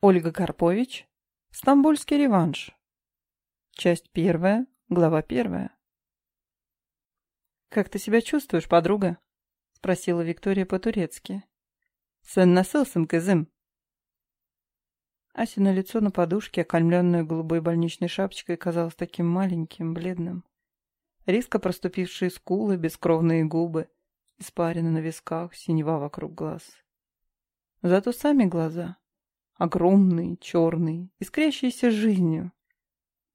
Ольга Карпович. Стамбульский реванш. Часть первая, глава первая. «Как ты себя чувствуешь, подруга?» — спросила Виктория по-турецки. «Сын насылсым кызым». Асина лицо на подушке, окольмленное голубой больничной шапочкой, казалось таким маленьким, бледным. Резко проступившие скулы, бескровные губы, испарины на висках, синева вокруг глаз. Зато сами глаза — огромные, черные, искрящиеся жизнью.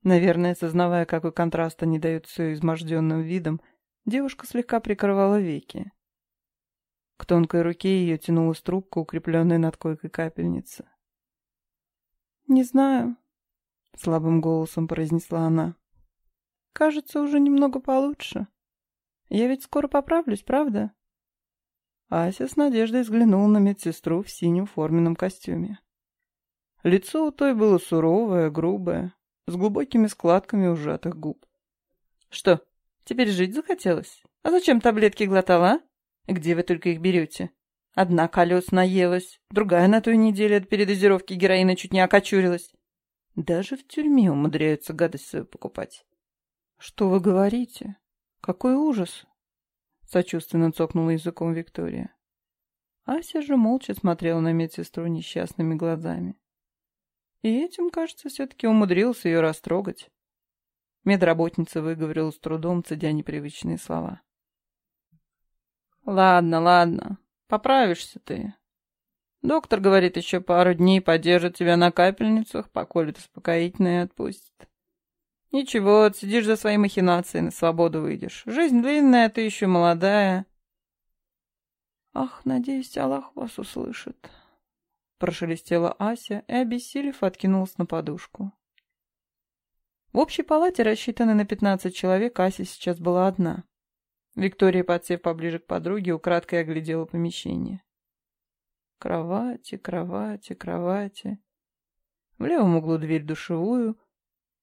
Наверное, сознавая, какой контраст они дают все изможденным видом, девушка слегка прикрывала веки. К тонкой руке ее тянулась трубка, укрепленная над койкой капельницы. «Не знаю», — слабым голосом произнесла она. «Кажется, уже немного получше. Я ведь скоро поправлюсь, правда?» Ася с надеждой взглянула на медсестру в синем форменном костюме. Лицо у той было суровое, грубое, с глубокими складками ужатых губ. «Что, теперь жить захотелось? А зачем таблетки глотала? Где вы только их берете? Одна колес наелась, другая на той неделе от передозировки героина чуть не окочурилась. Даже в тюрьме умудряются гадость свою покупать». «Что вы говорите? Какой ужас!» Сочувственно цокнула языком Виктория. Ася же молча смотрела на медсестру несчастными глазами. И этим, кажется, все-таки умудрился ее растрогать. Медработница выговорила с трудом, цедя непривычные слова. «Ладно, ладно, поправишься ты. Доктор говорит, еще пару дней подержит тебя на капельницах, поколет успокоительное и отпустит. Ничего, отсидишь за свои махинации, на свободу выйдешь. Жизнь длинная, ты еще молодая. Ах, надеюсь, Аллах вас услышит. Прошелестела Ася и, обессилев, откинулась на подушку. В общей палате, рассчитанной на пятнадцать человек, Ася сейчас была одна. Виктория, подсев поближе к подруге, украдкой оглядела помещение. Кровати, кровати, кровати. В левом углу дверь душевую,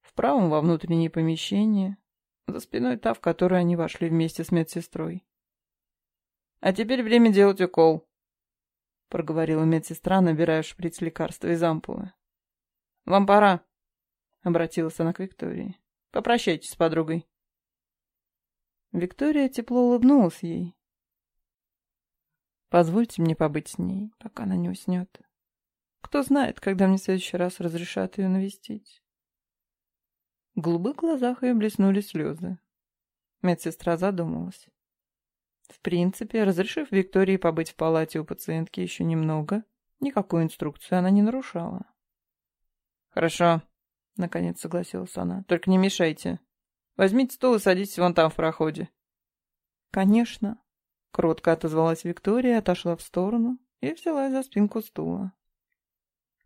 в правом во внутреннее помещение, за спиной та, в которую они вошли вместе с медсестрой. «А теперь время делать укол», — проговорила медсестра, набирая шприц лекарства из ампулы. «Вам пора», — обратилась она к Виктории. «Попрощайтесь с подругой». Виктория тепло улыбнулась ей. «Позвольте мне побыть с ней, пока она не уснет. Кто знает, когда мне в следующий раз разрешат ее навестить». В голубых глазах ее блеснули слезы. Медсестра задумалась. В принципе, разрешив Виктории побыть в палате у пациентки еще немного, никакую инструкцию она не нарушала. «Хорошо», — наконец согласилась она. «Только не мешайте. Возьмите стул и садитесь вон там в проходе». «Конечно», — кротко отозвалась Виктория, отошла в сторону и взялась за спинку стула.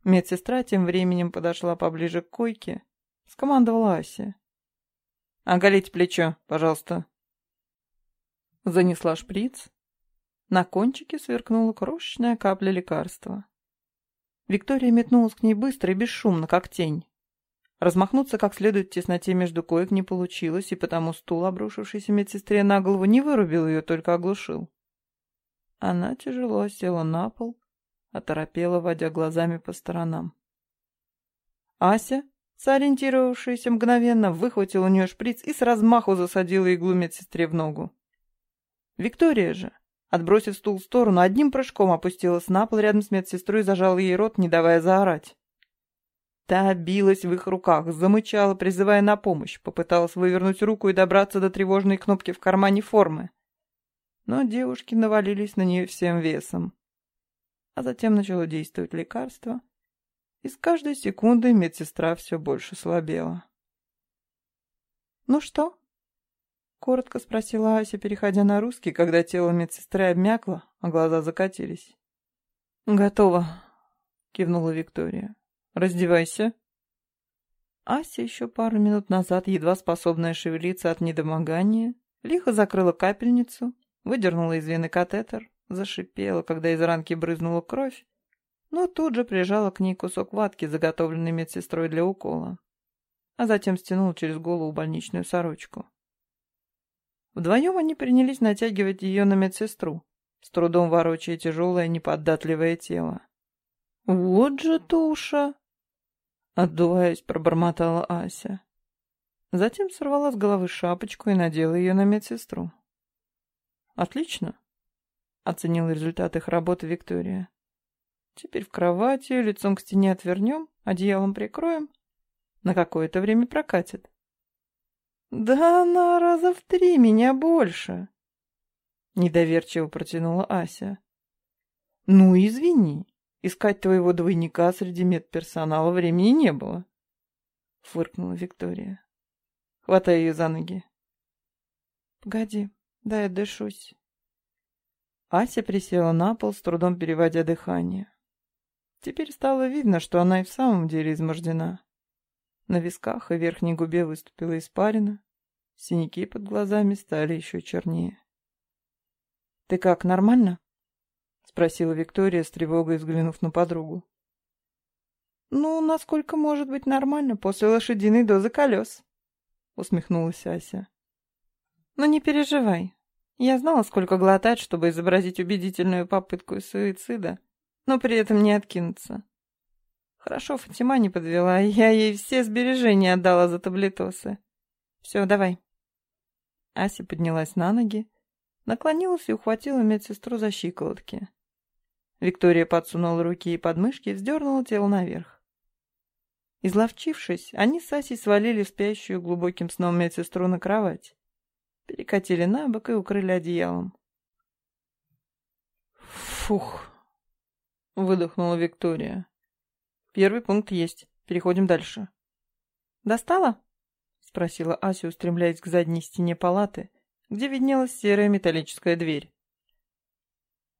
Медсестра тем временем подошла поближе к койке — скомандовала Ася. «Оголите плечо, пожалуйста». Занесла шприц. На кончике сверкнула крошечная капля лекарства. Виктория метнулась к ней быстро и бесшумно, как тень. Размахнуться как следует в тесноте между коек не получилось, и потому стул, обрушившийся медсестре на голову, не вырубил ее, только оглушил. Она тяжело села на пол, оторопела, водя глазами по сторонам. Ася, Сориентировавшаяся мгновенно, выхватил у нее шприц и с размаху засадила иглу медсестре в ногу. Виктория же, отбросив стул в сторону, одним прыжком опустилась на пол рядом с медсестрой и зажала ей рот, не давая заорать. Та билась в их руках, замычала, призывая на помощь, попыталась вывернуть руку и добраться до тревожной кнопки в кармане формы. Но девушки навалились на нее всем весом. А затем начало действовать лекарство — и с каждой секундой медсестра все больше слабела. «Ну что?» — коротко спросила Ася, переходя на русский, когда тело медсестры обмякло, а глаза закатились. «Готово», — кивнула Виктория. «Раздевайся». Ася еще пару минут назад, едва способная шевелиться от недомогания, лихо закрыла капельницу, выдернула из вены катетер, зашипела, когда из ранки брызнула кровь, но тут же прижала к ней кусок ватки, заготовленный медсестрой для укола, а затем стянула через голову больничную сорочку. Вдвоем они принялись натягивать ее на медсестру, с трудом ворочая тяжелое неподатливое тело. Вот же туша! Отдуваясь, пробормотала Ася. Затем сорвала с головы шапочку и надела ее на медсестру. «Отлично», — оценила результат их работы Виктория. «Теперь в кровати, лицом к стене отвернем, одеялом прикроем. На какое-то время прокатит». «Да она раза в три меня больше», — недоверчиво протянула Ася. «Ну, извини, искать твоего двойника среди медперсонала времени не было», — фыркнула Виктория хватая ее за ноги. «Погоди, дай отдышусь». Ася присела на пол, с трудом переводя дыхание. Теперь стало видно, что она и в самом деле измождена. На висках и верхней губе выступила испарина, синяки под глазами стали еще чернее. «Ты как, нормально?» — спросила Виктория с тревогой, взглянув на подругу. «Ну, насколько может быть нормально после лошадиной дозы колес?» — усмехнулась Ася. «Но не переживай. Я знала, сколько глотать, чтобы изобразить убедительную попытку суицида, но при этом не откинуться. Хорошо, Фатима не подвела, я ей все сбережения отдала за таблетосы. Все, давай». Ася поднялась на ноги, наклонилась и ухватила медсестру за щиколотки. Виктория подсунула руки и подмышки и вздернула тело наверх. Изловчившись, они с Асей свалили спящую глубоким сном медсестру на кровать, перекатили на бок и укрыли одеялом. «Фух!» — выдохнула Виктория. «Первый пункт есть. Переходим дальше». «Достала?» — спросила Ася, устремляясь к задней стене палаты, где виднелась серая металлическая дверь.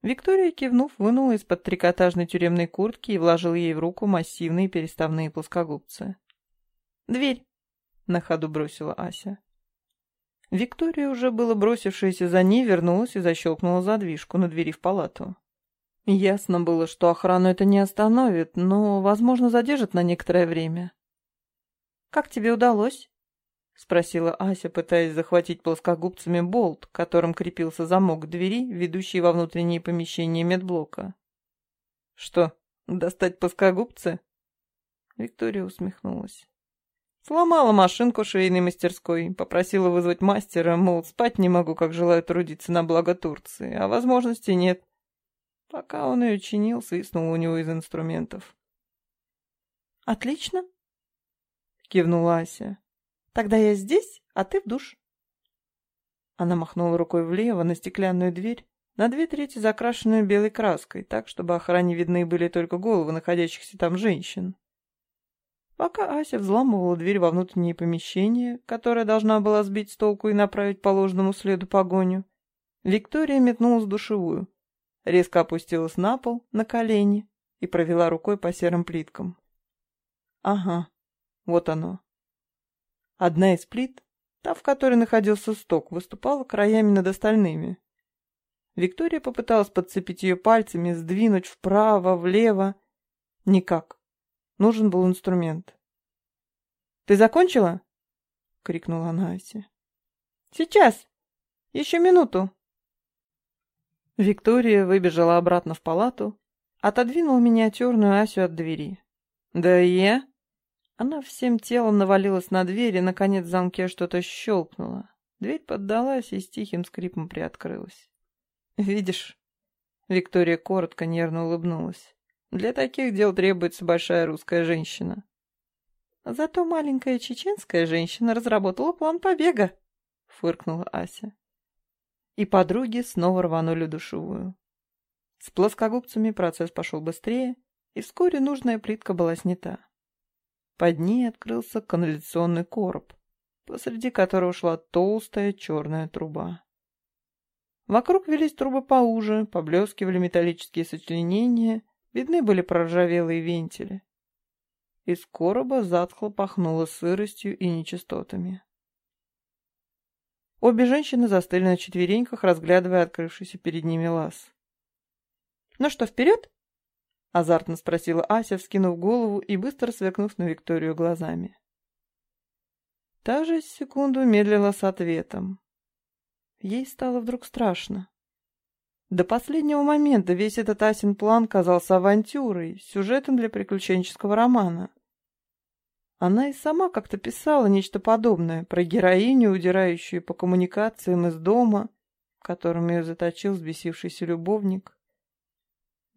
Виктория, кивнув, вынула из-под трикотажной тюремной куртки и вложила ей в руку массивные переставные плоскогубцы. «Дверь!» — на ходу бросила Ася. Виктория, уже было бросившаяся за ней, вернулась и защелкнула задвижку на двери в палату. Ясно было, что охрану это не остановит, но, возможно, задержит на некоторое время. «Как тебе удалось?» — спросила Ася, пытаясь захватить плоскогубцами болт, которым крепился замок двери, ведущий во внутренние помещения медблока. «Что, достать плоскогубцы?» Виктория усмехнулась. Сломала машинку швейной мастерской, попросила вызвать мастера, мол, спать не могу, как желаю трудиться на благо Турции, а возможности нет. Пока он ее чинил, свистнул у него из инструментов. «Отлично», — кивнула Ася. Тогда я здесь, а ты в душ. Она махнула рукой влево на стеклянную дверь, на две трети закрашенную белой краской, так, чтобы охране видны были только головы находящихся там женщин. Пока Ася взламывала дверь во внутреннее помещение, которое должна была сбить с толку и направить по ложному следу погоню, Виктория метнулась в душевую, резко опустилась на пол, на колени и провела рукой по серым плиткам. Ага, вот оно. Одна из плит, та, в которой находился сток, выступала краями над остальными. Виктория попыталась подцепить ее пальцами, сдвинуть вправо, влево. Никак. Нужен был инструмент. «Ты закончила?» — крикнула она Асе. «Сейчас! Еще минуту!» Виктория выбежала обратно в палату, отодвинула миниатюрную Асю от двери. «Да я?» Она всем телом навалилась на дверь, и, наконец, в замке что-то щелкнуло. Дверь поддалась и с тихим скрипом приоткрылась. «Видишь?» Виктория коротко, нервно улыбнулась. «Для таких дел требуется большая русская женщина». «Зато маленькая чеченская женщина разработала план побега», — фыркнула Ася. И подруги снова рванули душевую. С плоскогубцами процесс пошел быстрее, и вскоре нужная плитка была снята. Под ней открылся канализационный короб, посреди которого шла толстая черная труба. Вокруг велись трубы поуже, поблескивали металлические сочленения, видны были проржавелые вентили. Из короба затхло пахнуло сыростью и нечистотами. Обе женщины застыли на четвереньках, разглядывая открывшийся перед ними лаз. «Ну что, вперед?» Азартно спросила Ася, вскинув голову и быстро сверкнув на Викторию глазами. Та же секунду медлила с ответом. Ей стало вдруг страшно. До последнего момента весь этот Асин план казался авантюрой, сюжетом для приключенческого романа. Она и сама как-то писала нечто подобное про героиню, удирающую по коммуникациям из дома, в котором ее заточил взбесившийся любовник.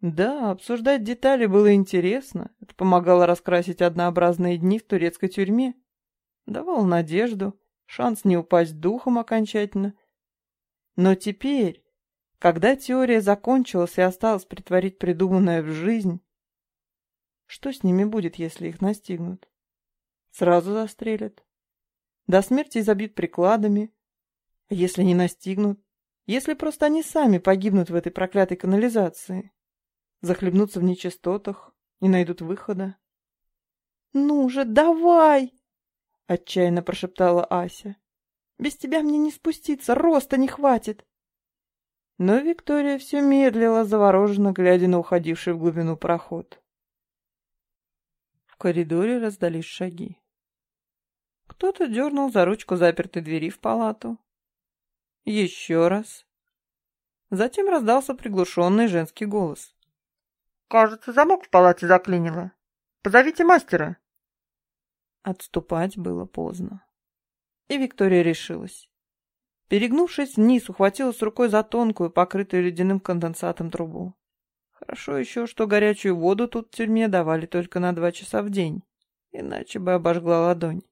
Да, обсуждать детали было интересно. Это помогало раскрасить однообразные дни в турецкой тюрьме. Давало надежду, шанс не упасть духом окончательно. Но теперь, когда теория закончилась и осталось притворить придуманное в жизнь, что с ними будет, если их настигнут? Сразу застрелят. До смерти забьют прикладами. А если не настигнут? Если просто они сами погибнут в этой проклятой канализации? захлебнутся в нечистотах, не найдут выхода. «Ну же, давай!» — отчаянно прошептала Ася. «Без тебя мне не спуститься, роста не хватит!» Но Виктория все медлила, завороженно глядя на уходивший в глубину проход. В коридоре раздались шаги. Кто-то дернул за ручку запертой двери в палату. Еще раз. Затем раздался приглушенный женский голос. Кажется, замок в палате заклинило. Позовите мастера. Отступать было поздно. И Виктория решилась. Перегнувшись вниз, ухватилась рукой за тонкую, покрытую ледяным конденсатом трубу. Хорошо еще, что горячую воду тут в тюрьме давали только на два часа в день, иначе бы обожгла ладонь.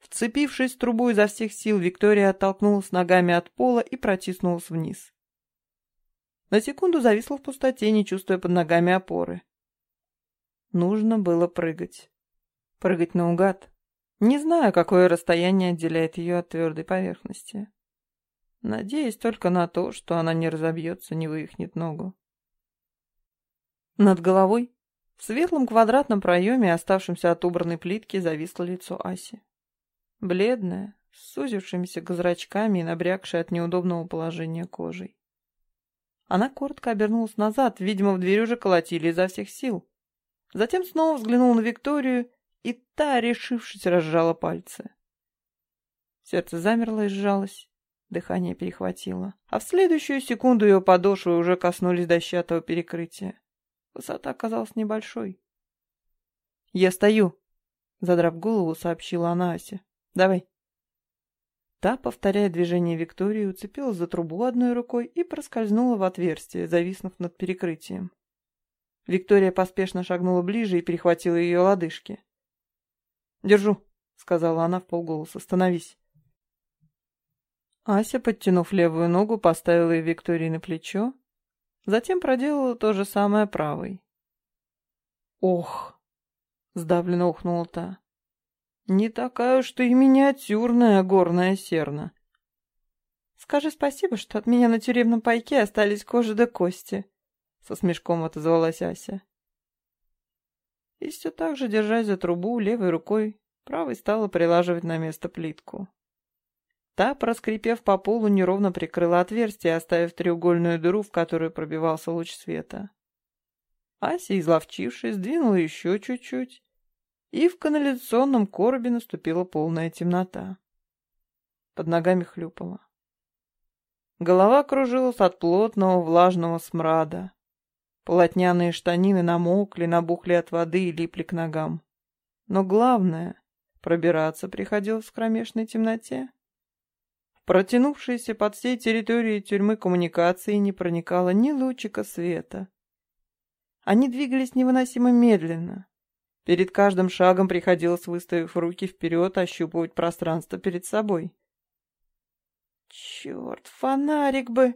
Вцепившись в трубу изо всех сил, Виктория оттолкнулась ногами от пола и протиснулась вниз. На секунду зависла в пустоте, не чувствуя под ногами опоры. Нужно было прыгать. Прыгать наугад. Не знаю, какое расстояние отделяет ее от твердой поверхности. Надеюсь только на то, что она не разобьется, не вывихнет ногу. Над головой, в светлом квадратном проеме, оставшемся от убранной плитки, зависло лицо Аси. Бледное, с сузившимися зрачками и набрякшей от неудобного положения кожей. Она коротко обернулась назад, видимо, в дверь уже колотили изо всех сил. Затем снова взглянула на Викторию, и та, решившись, разжала пальцы. Сердце замерло и сжалось, дыхание перехватило, а в следующую секунду ее подошвы уже коснулись дощатого перекрытия. Высота оказалась небольшой. «Я стою», — задрав голову, сообщила она Асе. «Давай». Та, повторяя движение Виктории, уцепилась за трубу одной рукой и проскользнула в отверстие, зависнув над перекрытием. Виктория поспешно шагнула ближе и перехватила ее лодыжки. «Держу», — сказала она в полголоса, — «становись». Ася, подтянув левую ногу, поставила ее Виктории на плечо, затем проделала то же самое правой. «Ох!» — сдавленно ухнула та. Не такая уж ты и миниатюрная горная серна. Скажи спасибо, что от меня на тюремном пайке остались кожа да кости, со смешком отозвалась Ася. И все так же, держась за трубу, левой рукой, правой стала прилаживать на место плитку. Та, проскрипев по полу, неровно прикрыла отверстие, оставив треугольную дыру, в которую пробивался луч света. Ася, изловчившись, сдвинула еще чуть-чуть, и в канализационном коробе наступила полная темнота. Под ногами хлюпало. Голова кружилась от плотного влажного смрада. Полотняные штанины намокли, набухли от воды и липли к ногам. Но главное, пробираться приходилось в кромешной темноте. В протянувшейся под всей территорией тюрьмы коммуникации не проникало ни лучика света. Они двигались невыносимо медленно, Перед каждым шагом приходилось, выставив руки вперед, ощупывать пространство перед собой. «Черт, фонарик бы!»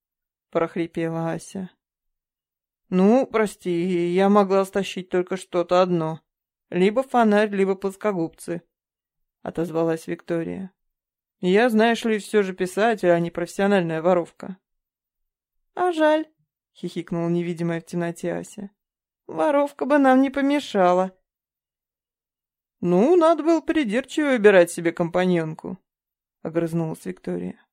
— прохрипела Ася. «Ну, прости, я могла стащить только что-то одно. Либо фонарь, либо плоскогубцы», — отозвалась Виктория. «Я, знаешь ли, все же писатель, а не профессиональная воровка». «А жаль», — хихикнула невидимая в темноте Ася. Воровка бы нам не помешала. Ну, надо было придирчиво выбирать себе компаньонку, огрызнулась Виктория.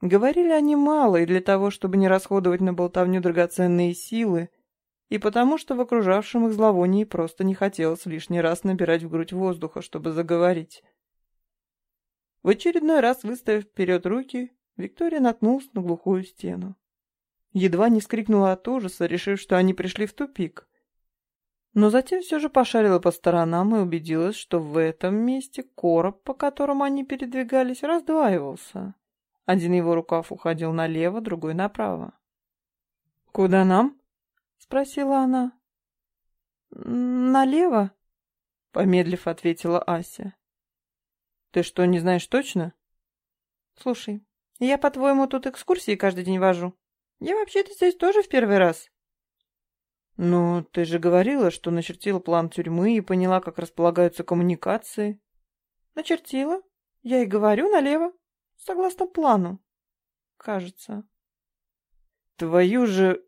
Говорили они мало и для того, чтобы не расходовать на болтовню драгоценные силы, и потому что в окружавшем их зловонии просто не хотелось лишний раз набирать в грудь воздуха, чтобы заговорить. В очередной раз, выставив вперед руки, Виктория наткнулась на глухую стену. Едва не вскрикнула от ужаса, решив, что они пришли в тупик. Но затем все же пошарила по сторонам и убедилась, что в этом месте короб, по которому они передвигались, раздваивался. Один его рукав уходил налево, другой направо. «Куда нам?» — спросила она. «Налево?» — помедлив ответила Ася. «Ты что, не знаешь точно?» «Слушай, я, по-твоему, тут экскурсии каждый день вожу. Я вообще-то здесь тоже в первый раз». «Ну, ты же говорила, что начертила план тюрьмы и поняла, как располагаются коммуникации». «Начертила. Я и говорю налево, согласно плану. Кажется». «Твою же...»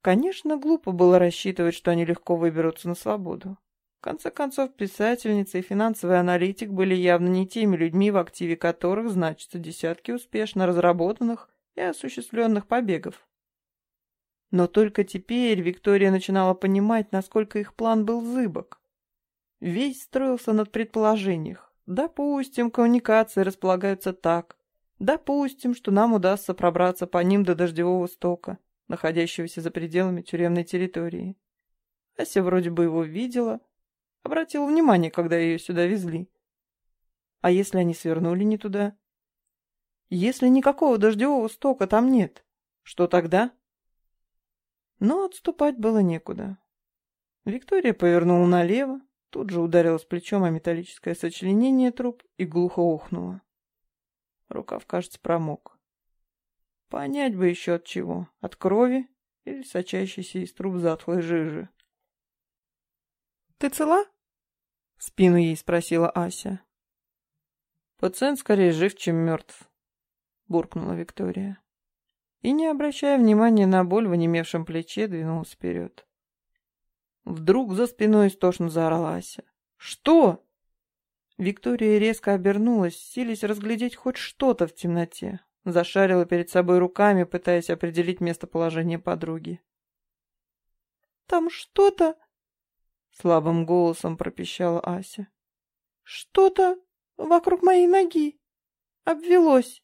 Конечно, глупо было рассчитывать, что они легко выберутся на свободу. В конце концов, писательница и финансовый аналитик были явно не теми людьми, в активе которых значатся десятки успешно разработанных и осуществленных побегов. Но только теперь Виктория начинала понимать, насколько их план был зыбок. Весь строился над предположениях. Допустим, коммуникации располагаются так. Допустим, что нам удастся пробраться по ним до дождевого стока, находящегося за пределами тюремной территории. Ася вроде бы его видела, обратила внимание, когда ее сюда везли. А если они свернули не туда? Если никакого дождевого стока там нет, что тогда? Но отступать было некуда. Виктория повернула налево, тут же ударилась плечом о металлическое сочленение труб и глухо охнула. Рукав, кажется, промок. Понять бы еще от чего, от крови или сочащейся из труб затхлой жижи. «Ты цела?» — в спину ей спросила Ася. «Пациент скорее жив, чем мертв», — буркнула Виктория и, не обращая внимания на боль в онемевшем плече, двинулась вперед. Вдруг за спиной истошно заорала Ася. «Что?» Виктория резко обернулась, силясь разглядеть хоть что-то в темноте. Зашарила перед собой руками, пытаясь определить местоположение подруги. «Там что-то...» Слабым голосом пропищала Ася. «Что-то вокруг моей ноги. Обвелось».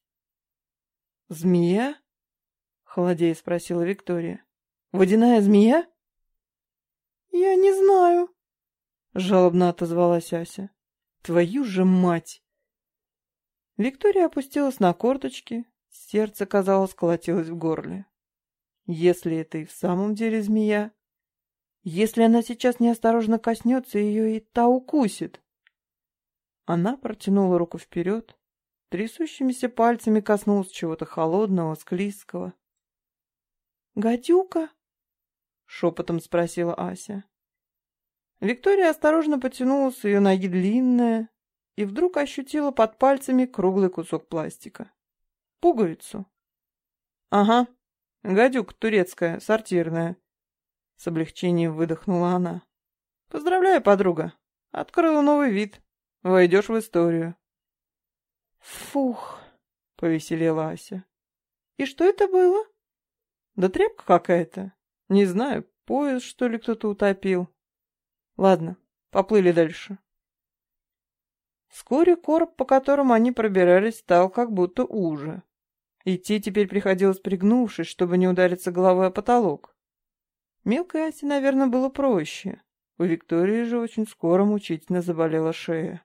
«Змея?» Холодея спросила Виктория. «Водяная змея?» «Я не знаю», — жалобно отозвалась Ася. «Твою же мать!» Виктория опустилась на корточки, сердце, казалось, колотилось в горле. Если это и в самом деле змея, если она сейчас неосторожно коснется ее, и та укусит. Она протянула руку вперед, трясущимися пальцами коснулась чего-то холодного, склизкого. «Гадюка?» — шепотом спросила Ася. Виктория осторожно потянула с ее ноги длинная и вдруг ощутила под пальцами круглый кусок пластика. Пуговицу. «Ага, гадюка турецкая, сортирная», — с облегчением выдохнула она. «Поздравляю, подруга. Открыла новый вид. Войдешь в историю». «Фух», — повеселела Ася. «И что это было?» Да тряпка какая-то. Не знаю, поезд, что ли, кто-то утопил. Ладно, поплыли дальше. Вскоре короб, по которому они пробирались, стал как будто уже. Идти теперь приходилось пригнувшись, чтобы не удариться головой о потолок. Мелкой Асе, наверное, было проще. У Виктории же очень скоро мучительно заболела шея.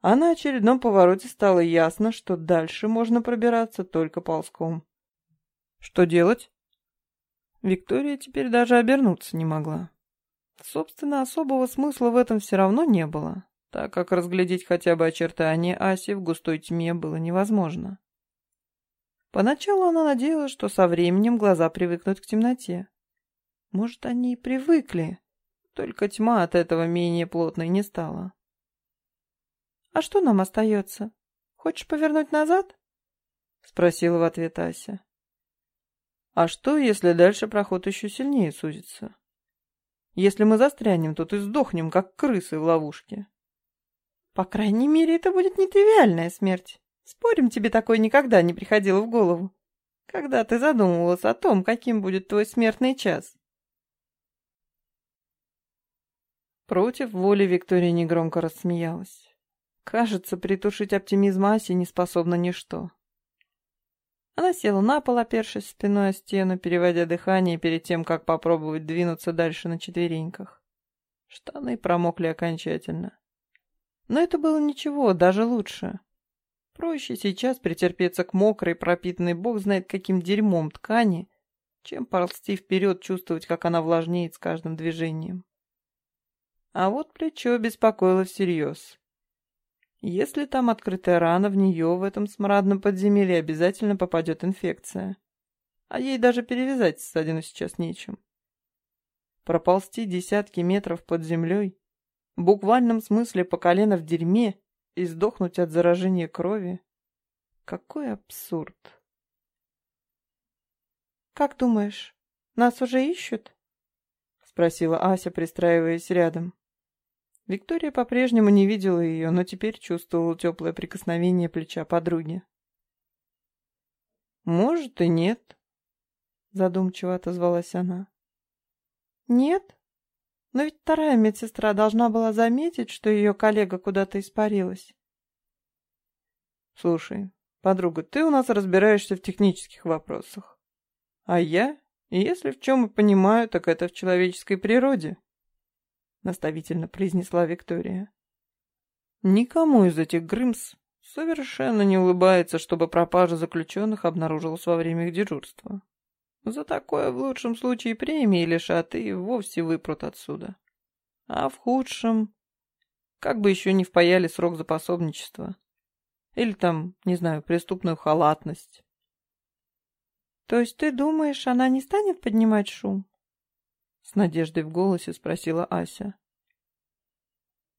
А на очередном повороте стало ясно, что дальше можно пробираться только ползком. Что делать? Виктория теперь даже обернуться не могла. Собственно, особого смысла в этом все равно не было, так как разглядеть хотя бы очертания Аси в густой тьме было невозможно. Поначалу она надеялась, что со временем глаза привыкнут к темноте. Может, они и привыкли, только тьма от этого менее плотной не стала. «А что нам остается? Хочешь повернуть назад?» — спросила в ответ Ася. А что, если дальше проход еще сильнее сузится? Если мы застрянем, то ты сдохнем, как крысы в ловушке. По крайней мере, это будет нетривиальная смерть. Спорим, тебе такое никогда не приходило в голову. Когда ты задумывалась о том, каким будет твой смертный час? Против воли Виктория негромко рассмеялась. Кажется, притушить оптимизм Аси не способна ничто. Она села на пол, опершись спиной о стену, переводя дыхание перед тем, как попробовать двинуться дальше на четвереньках. Штаны промокли окончательно. Но это было ничего, даже лучше. Проще сейчас претерпеться к мокрой, пропитанной бог знает каким дерьмом ткани, чем ползти вперед, чувствовать, как она влажнеет с каждым движением. А вот плечо беспокоило всерьез. Если там открытая рана, в нее в этом смрадном подземелье обязательно попадет инфекция. А ей даже перевязать ссадину сейчас нечем. Проползти десятки метров под землей, в буквальном смысле по колено в дерьме и сдохнуть от заражения крови. Какой абсурд. «Как думаешь, нас уже ищут?» — спросила Ася, пристраиваясь рядом. Виктория по-прежнему не видела ее, но теперь чувствовала теплое прикосновение плеча подруги. «Может и нет», — задумчиво отозвалась она. «Нет? Но ведь вторая медсестра должна была заметить, что ее коллега куда-то испарилась». «Слушай, подруга, ты у нас разбираешься в технических вопросах. А я, если в чем и понимаю, так это в человеческой природе». — наставительно произнесла Виктория. «Никому из этих Грымс совершенно не улыбается, чтобы пропажа заключенных обнаружилась во время их дежурства. За такое в лучшем случае премии лишат и вовсе выпрут отсюда. А в худшем... Как бы еще не впаяли срок за пособничество. Или там, не знаю, преступную халатность. То есть ты думаешь, она не станет поднимать шум? С надеждой в голосе спросила Ася.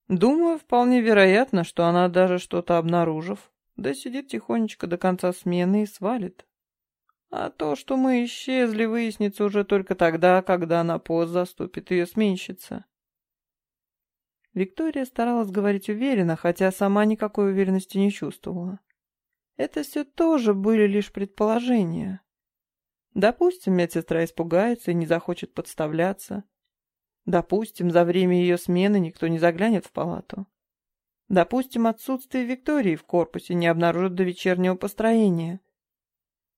Думаю, вполне вероятно, что она даже что-то обнаружив, да сидит тихонечко до конца смены и свалит. А то, что мы исчезли, выяснится уже только тогда, когда на пост заступит ее сменщица. Виктория старалась говорить уверенно, хотя сама никакой уверенности не чувствовала. Это все тоже были лишь предположения. Допустим, медсестра испугается и не захочет подставляться. Допустим, за время ее смены никто не заглянет в палату. Допустим, отсутствие Виктории в корпусе не обнаружат до вечернего построения.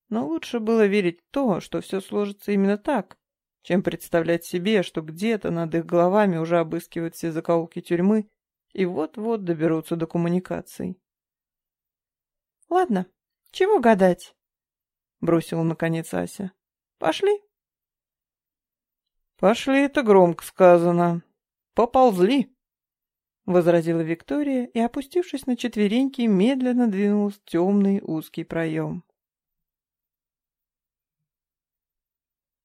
Но лучше было верить в то, что все сложится именно так, чем представлять себе, что где-то над их головами уже обыскивают все закоулки тюрьмы и вот-вот доберутся до коммуникаций. «Ладно, чего гадать?» Бросила наконец Ася. Пошли. Пошли, это громко сказано. Поползли, возразила Виктория и, опустившись на четвереньки, медленно двинулась в темный узкий проем.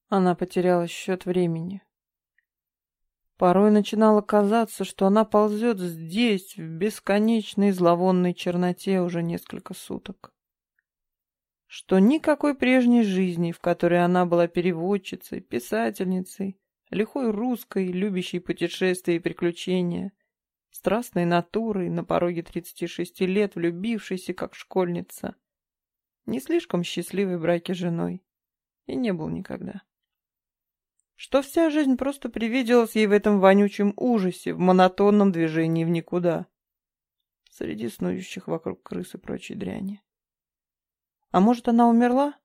Она потеряла счет времени. Порой начинало казаться, что она ползет здесь, в бесконечной зловонной черноте уже несколько суток что никакой прежней жизни, в которой она была переводчицей, писательницей, лихой русской, любящей путешествия и приключения, страстной натурой, на пороге 36 лет влюбившейся, как школьница, не слишком счастливой браке женой, и не был никогда. Что вся жизнь просто привиделась ей в этом вонючем ужасе, в монотонном движении в никуда, среди снующих вокруг крыс и прочей дряни. А может, она умерла?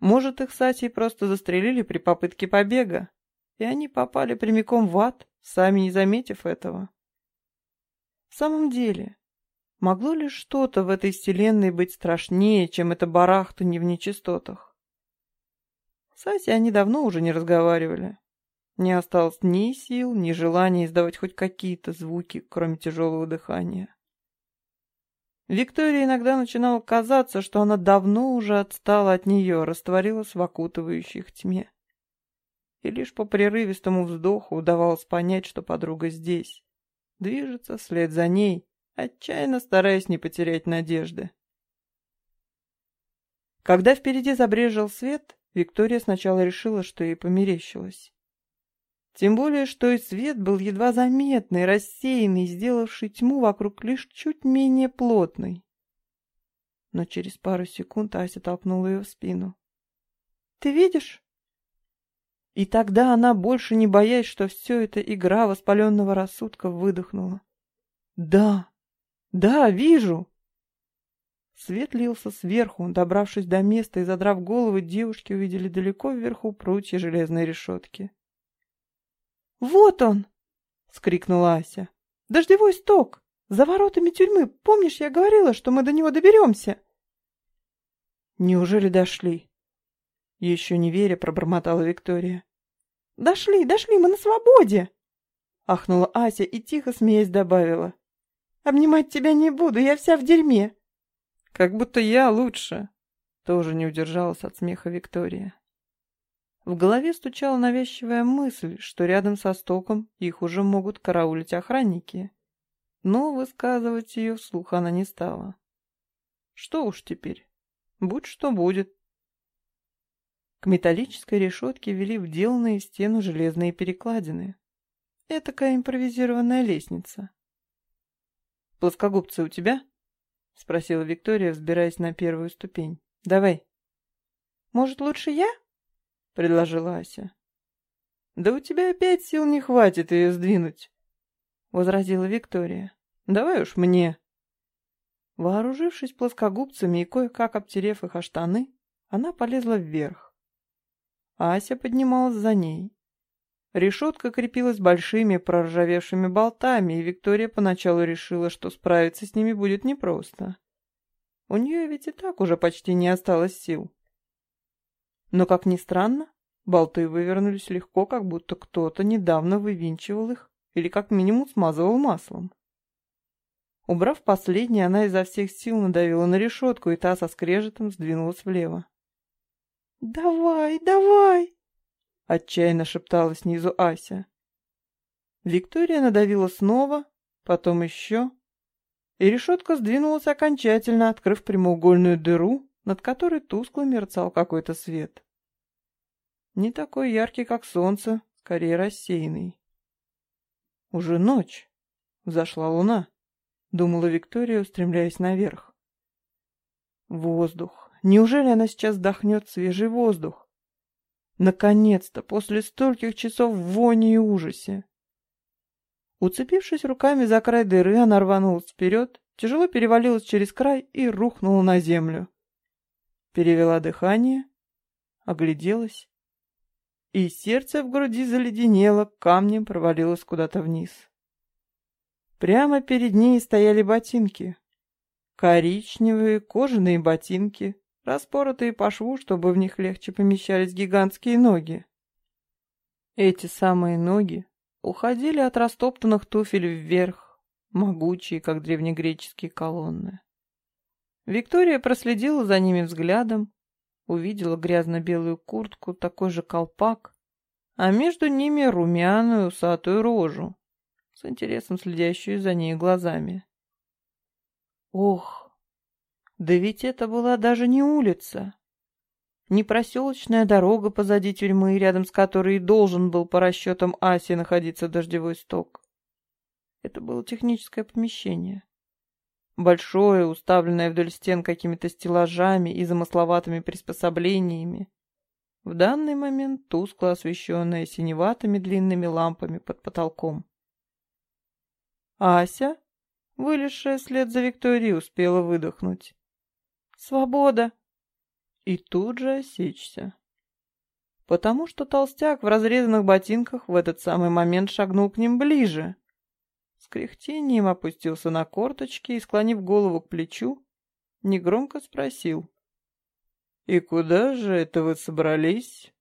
Может, их с Асей просто застрелили при попытке побега, и они попали прямиком в ад, сами не заметив этого. В самом деле, могло ли что-то в этой вселенной быть страшнее, чем это барахтанье в нечистотах? С Асей они давно уже не разговаривали. Не осталось ни сил, ни желания издавать хоть какие-то звуки, кроме тяжелого дыхания. Виктории иногда начинало казаться, что она давно уже отстала от нее, растворилась в окутывающей их тьме. И лишь по прерывистому вздоху удавалось понять, что подруга здесь, движется вслед за ней, отчаянно стараясь не потерять надежды. Когда впереди забрежил свет, Виктория сначала решила, что ей померещилось. Тем более, что и свет был едва заметный, рассеянный, сделавший тьму вокруг лишь чуть менее плотной. Но через пару секунд Ася толкнула ее в спину. «Ты видишь?» И тогда она, больше не боясь, что все это игра воспаленного рассудка, выдохнула. «Да, да, вижу!» Свет лился сверху, добравшись до места и задрав головы, девушки увидели далеко вверху прутья железной решетки. «Вот он!» — скрикнула Ася. «Дождевой сток! За воротами тюрьмы! Помнишь, я говорила, что мы до него доберемся?» «Неужели дошли?» Еще не веря, пробормотала Виктория. «Дошли, дошли, мы на свободе!» Ахнула Ася и тихо смеясь добавила. «Обнимать тебя не буду, я вся в дерьме!» «Как будто я лучше!» Тоже не удержалась от смеха Виктория. В голове стучала навязчивая мысль, что рядом со стоком их уже могут караулить охранники. Но высказывать ее вслух она не стала. Что уж теперь, будь что будет. К металлической решетке вели вделанные в стену железные перекладины. Этакая импровизированная лестница. «Плоскогубцы у тебя?» — спросила Виктория, взбираясь на первую ступень. «Давай». «Может, лучше я?» — предложила Ася. «Да у тебя опять сил не хватит ее сдвинуть», — возразила Виктория. «Давай уж мне». Вооружившись плоскогубцами и кое-как обтерев их о штаны, она полезла вверх. Ася поднималась за ней. Решетка крепилась большими проржавевшими болтами, и Виктория поначалу решила, что справиться с ними будет непросто. У нее ведь и так уже почти не осталось сил. Но, как ни странно, болты вывернулись легко, как будто кто-то недавно вывинчивал их или как минимум смазывал маслом. Убрав последний, она изо всех сил надавила на решетку, и та со скрежетом сдвинулась влево. «Давай, давай!» — отчаянно шептала снизу Ася. Виктория надавила снова, потом еще, и решетка сдвинулась окончательно, открыв прямоугольную дыру, над которой тускло мерцал какой-то свет. Не такой яркий, как солнце, скорее рассеянный. Уже ночь. Взошла луна, думала Виктория, устремляясь наверх. Воздух. Неужели она сейчас вдохнет свежий воздух? Наконец-то, после стольких часов вони и ужасе. Уцепившись руками за край дыры, она рванулась вперед, тяжело перевалилась через край и рухнула на землю. Перевела дыхание, огляделась, и сердце в груди заледенело, камнем провалилось куда-то вниз. Прямо перед ней стояли ботинки. Коричневые кожаные ботинки, распоротые по шву, чтобы в них легче помещались гигантские ноги. Эти самые ноги уходили от растоптанных туфель вверх, могучие, как древнегреческие колонны. Виктория проследила за ними взглядом, увидела грязно-белую куртку, такой же колпак, а между ними румяную усатую рожу, с интересом следящую за ней глазами. Ох, да ведь это была даже не улица. Не проселочная дорога позади тюрьмы, рядом с которой должен был по расчетам Аси находиться дождевой сток. Это было техническое помещение. Большое, уставленное вдоль стен какими-то стеллажами и замысловатыми приспособлениями. В данный момент тускло освещенное синеватыми длинными лампами под потолком. Ася, вылезшая вслед за Викторией, успела выдохнуть. Свобода!» И тут же осечься. Потому что толстяк в разрезанных ботинках в этот самый момент шагнул к ним ближе. С кряхтением опустился на корточки и, склонив голову к плечу, негромко спросил. «И куда же это вы собрались?»